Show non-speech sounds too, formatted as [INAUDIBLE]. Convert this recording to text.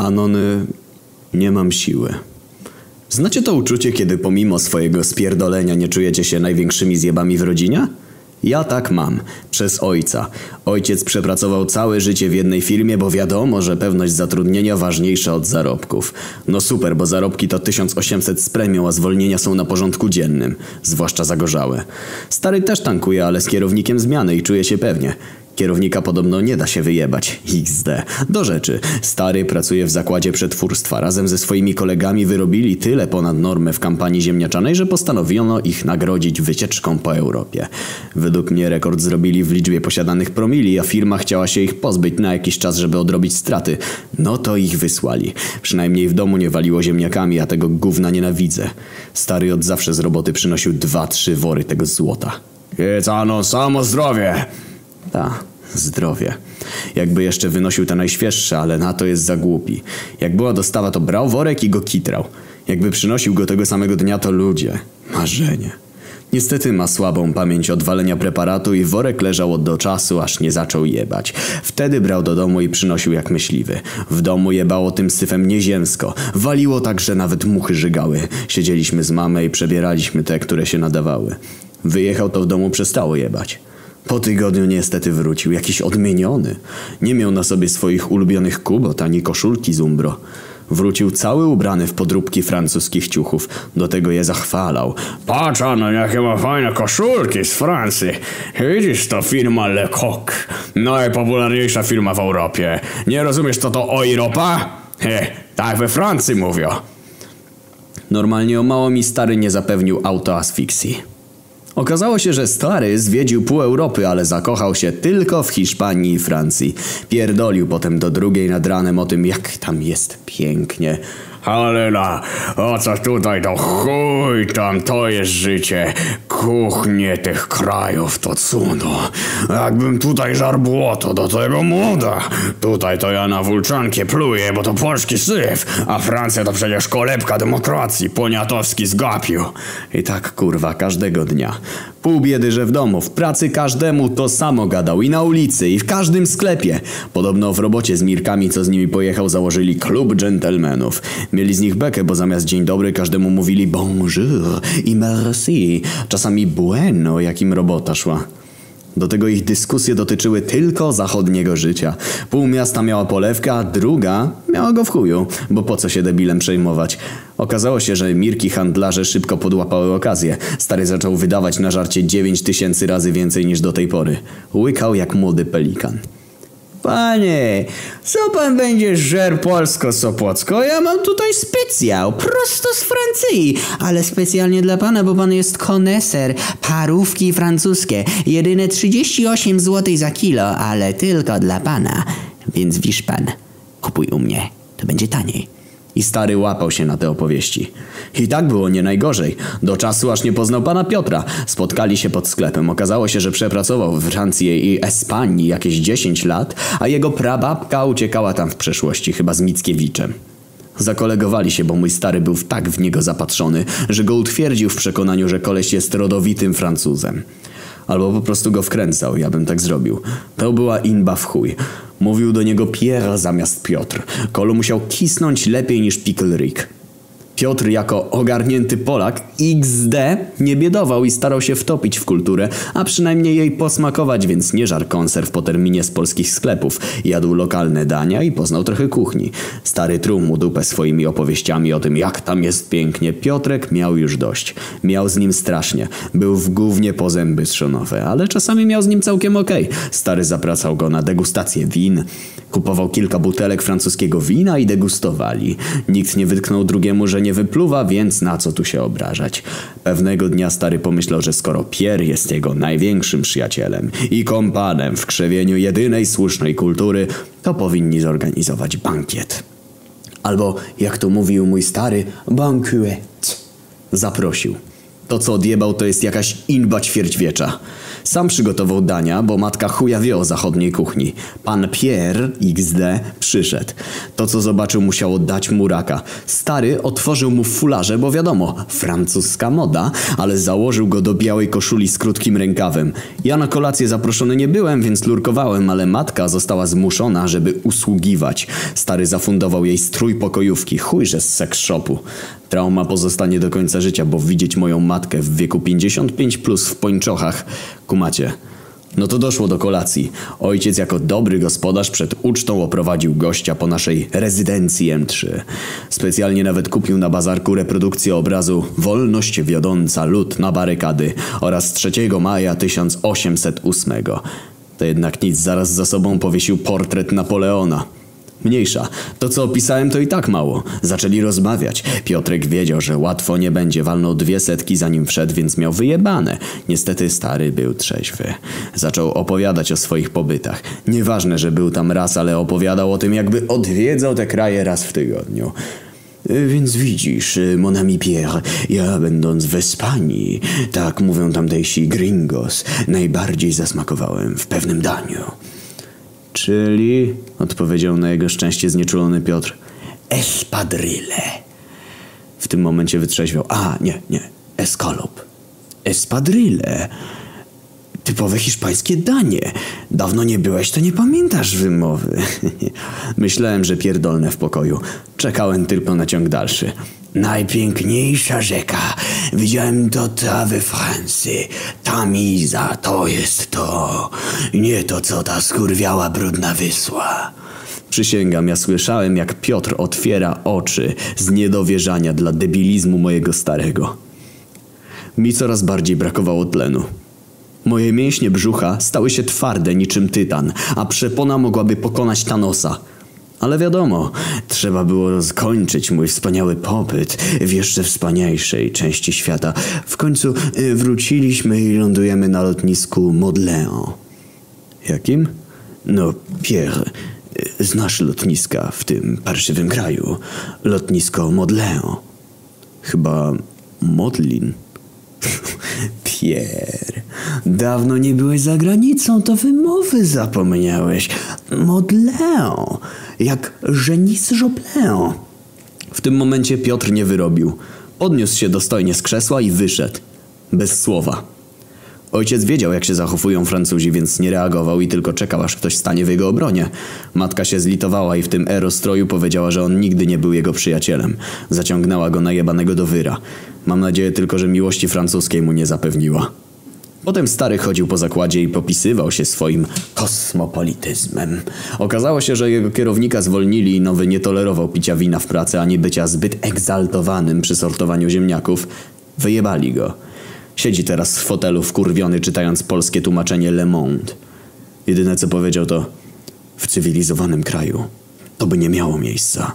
Anony, nie mam siły. Znacie to uczucie, kiedy pomimo swojego spierdolenia nie czujecie się największymi zjebami w rodzinie? Ja tak mam. Przez ojca. Ojciec przepracował całe życie w jednej firmie, bo wiadomo, że pewność zatrudnienia ważniejsza od zarobków. No super, bo zarobki to 1800 z premią, a zwolnienia są na porządku dziennym. Zwłaszcza zagorzałe. Stary też tankuje, ale z kierownikiem zmiany i czuje się pewnie. Kierownika podobno nie da się wyjebać. XD. Do rzeczy. Stary pracuje w zakładzie przetwórstwa. Razem ze swoimi kolegami wyrobili tyle ponad normę w kampanii ziemniaczanej, że postanowiono ich nagrodzić wycieczką po Europie. Według mnie rekord zrobili w liczbie posiadanych promili, a firma chciała się ich pozbyć na jakiś czas, żeby odrobić straty. No to ich wysłali. Przynajmniej w domu nie waliło ziemniakami, a tego gówna nienawidzę. Stary od zawsze z roboty przynosił dwa, trzy wory tego złota. Jedz samo zdrowie! Ta, zdrowie. Jakby jeszcze wynosił te najświeższe, ale na to jest za głupi. Jak była dostawa, to brał worek i go kitrał. Jakby przynosił go tego samego dnia, to ludzie. Marzenie. Niestety ma słabą pamięć odwalenia preparatu i worek leżał do czasu, aż nie zaczął jebać. Wtedy brał do domu i przynosił jak myśliwy. W domu jebało tym syfem nieziemsko. Waliło tak, że nawet muchy żygały. Siedzieliśmy z mamą i przebieraliśmy te, które się nadawały. Wyjechał to w domu przestało jebać. Po tygodniu niestety wrócił, jakiś odmieniony. Nie miał na sobie swoich ulubionych kubot ani koszulki z umbro. Wrócił cały ubrany w podróbki francuskich ciuchów. Do tego je zachwalał. Patrz, no jakie ma fajne koszulki z Francji. Widzisz, to firma Le Coq. Najpopularniejsza firma w Europie. Nie rozumiesz, co to Europa? He, tak we Francji mówią. Normalnie o mało mi stary nie zapewnił autoasfiksji. Okazało się, że stary zwiedził pół Europy, ale zakochał się tylko w Hiszpanii i Francji. Pierdolił potem do drugiej nad ranem o tym, jak tam jest pięknie. Halena, o co tutaj to chuj tam, to jest życie. Kuchnie tych krajów to cudo. Jakbym tutaj żar błoto do tego młoda. Tutaj to ja na wulczankie pluję, bo to polski syf, a Francja to przecież kolebka demokracji, poniatowski zgapił. I tak kurwa każdego dnia. Pół biedy, że w domu, w pracy każdemu to samo gadał i na ulicy i w każdym sklepie. Podobno w robocie z Mirkami, co z nimi pojechał, założyli klub dżentelmenów. Mieli z nich bekę, bo zamiast dzień dobry każdemu mówili bonjour i merci. Czasami bueno, jakim robota szła. Do tego ich dyskusje dotyczyły tylko zachodniego życia. Pół miasta miała polewkę, druga miała go w chuju, bo po co się debilem przejmować. Okazało się, że Mirki handlarze szybko podłapały okazję. Stary zaczął wydawać na żarcie 9 tysięcy razy więcej niż do tej pory. Łykał jak młody pelikan. Panie, co pan będzie żer polsko-sopocko? Ja mam tutaj specjał, prosto z Francji, ale specjalnie dla pana, bo pan jest koneser. Parówki francuskie, jedyne 38 zł za kilo, ale tylko dla pana. Więc wisz pan, kupuj u mnie, to będzie taniej. I stary łapał się na te opowieści. I tak było nie najgorzej. Do czasu aż nie poznał pana Piotra. Spotkali się pod sklepem. Okazało się, że przepracował w Francji i Espanii jakieś 10 lat, a jego prababka uciekała tam w przeszłości, chyba z Mickiewiczem. Zakolegowali się, bo mój stary był tak w niego zapatrzony, że go utwierdził w przekonaniu, że koleś jest rodowitym Francuzem. Albo po prostu go wkręcał, ja bym tak zrobił. To była inba w chuj. Mówił do niego Pierre zamiast Piotr. Kolu musiał kisnąć lepiej niż Pickle Rick. Piotr jako ogarnięty Polak XD nie biedował i starał się wtopić w kulturę, a przynajmniej jej posmakować, więc nie żar konserw po terminie z polskich sklepów. Jadł lokalne dania i poznał trochę kuchni. Stary truł mu dupę swoimi opowieściami o tym, jak tam jest pięknie. Piotrek miał już dość. Miał z nim strasznie. Był w głównie po zęby strzonowe, ale czasami miał z nim całkiem okej. Okay. Stary zapracał go na degustację win. Kupował kilka butelek francuskiego wina i degustowali. Nikt nie wytknął drugiemu, że nie wypluwa, więc na co tu się obrażać. Pewnego dnia stary pomyślał, że skoro Pierre jest jego największym przyjacielem i kompanem w krzewieniu jedynej słusznej kultury, to powinni zorganizować bankiet. Albo, jak to mówił mój stary, banquet. Zaprosił. To co odjebał to jest jakaś inba ćwierćwiecza. Sam przygotował dania, bo matka chuja wie o zachodniej kuchni. Pan Pierre XD przyszedł. To, co zobaczył, musiało dać mu raka. Stary otworzył mu fularze, bo wiadomo, francuska moda, ale założył go do białej koszuli z krótkim rękawem. Ja na kolację zaproszony nie byłem, więc lurkowałem, ale matka została zmuszona, żeby usługiwać. Stary zafundował jej strój pokojówki, chujże z seks shopu. Trauma pozostanie do końca życia, bo widzieć moją matkę w wieku 55 plus w pończochach. Kumacie. No to doszło do kolacji. Ojciec jako dobry gospodarz przed ucztą oprowadził gościa po naszej rezydencji M3. Specjalnie nawet kupił na bazarku reprodukcję obrazu Wolność wiodąca lud na barykady oraz 3 maja 1808. To jednak nic, zaraz za sobą powiesił portret Napoleona. Mniejsza. To co opisałem to i tak mało. Zaczęli rozmawiać. Piotrek wiedział, że łatwo nie będzie. Walnął dwie setki zanim wszedł, więc miał wyjebane. Niestety stary był trzeźwy. Zaczął opowiadać o swoich pobytach. Nieważne, że był tam raz, ale opowiadał o tym jakby odwiedzał te kraje raz w tygodniu. Y, Więc widzisz, y, mon ami Pierre, ja będąc w Hiszpanii, tak mówią tamtejsi gringos, najbardziej zasmakowałem w pewnym daniu. Czyli, odpowiedział na jego szczęście znieczulony Piotr, espadrille. W tym momencie wytrzeźwiał. A, nie, nie, escalop. Espadrille. Typowe hiszpańskie danie. Dawno nie byłeś, to nie pamiętasz wymowy. [LAUGHS] Myślałem, że pierdolne w pokoju. Czekałem tylko na ciąg dalszy. Najpiękniejsza rzeka. Widziałem to ta we Francji. Tamiza, to jest to. Nie to, co ta skurwiała brudna wysła. Przysięgam, ja słyszałem, jak Piotr otwiera oczy z niedowierzania dla debilizmu mojego starego. Mi coraz bardziej brakowało tlenu. Moje mięśnie brzucha stały się twarde niczym tytan, a przepona mogłaby pokonać Thanosa. Ale wiadomo, trzeba było skończyć mój wspaniały pobyt w jeszcze wspanialszej części świata. W końcu y, wróciliśmy i lądujemy na lotnisku Modleon. Jakim? No, Pierre, y, znasz lotniska w tym parszywym kraju. Lotnisko Modleon. Chyba Modlin. [LAUGHS] Pierre, dawno nie byłeś za granicą, to wymowy zapomniałeś. Modleon, jak Genis Joplin. W tym momencie Piotr nie wyrobił. Podniósł się dostojnie z krzesła i wyszedł. Bez słowa. Ojciec wiedział, jak się zachowują Francuzi, więc nie reagował i tylko czekał, aż ktoś stanie w jego obronie. Matka się zlitowała i w tym aerostroju powiedziała, że on nigdy nie był jego przyjacielem. Zaciągnęła go najebanego do wyra. Mam nadzieję tylko, że miłości francuskiej mu nie zapewniła. Potem stary chodził po zakładzie i popisywał się swoim kosmopolityzmem. Okazało się, że jego kierownika zwolnili i nowy nie tolerował picia wina w pracy ani bycia zbyt egzaltowanym przy sortowaniu ziemniaków. Wyjebali go. Siedzi teraz w fotelu wkurwiony czytając polskie tłumaczenie Le Monde. Jedyne co powiedział to w cywilizowanym kraju to by nie miało miejsca.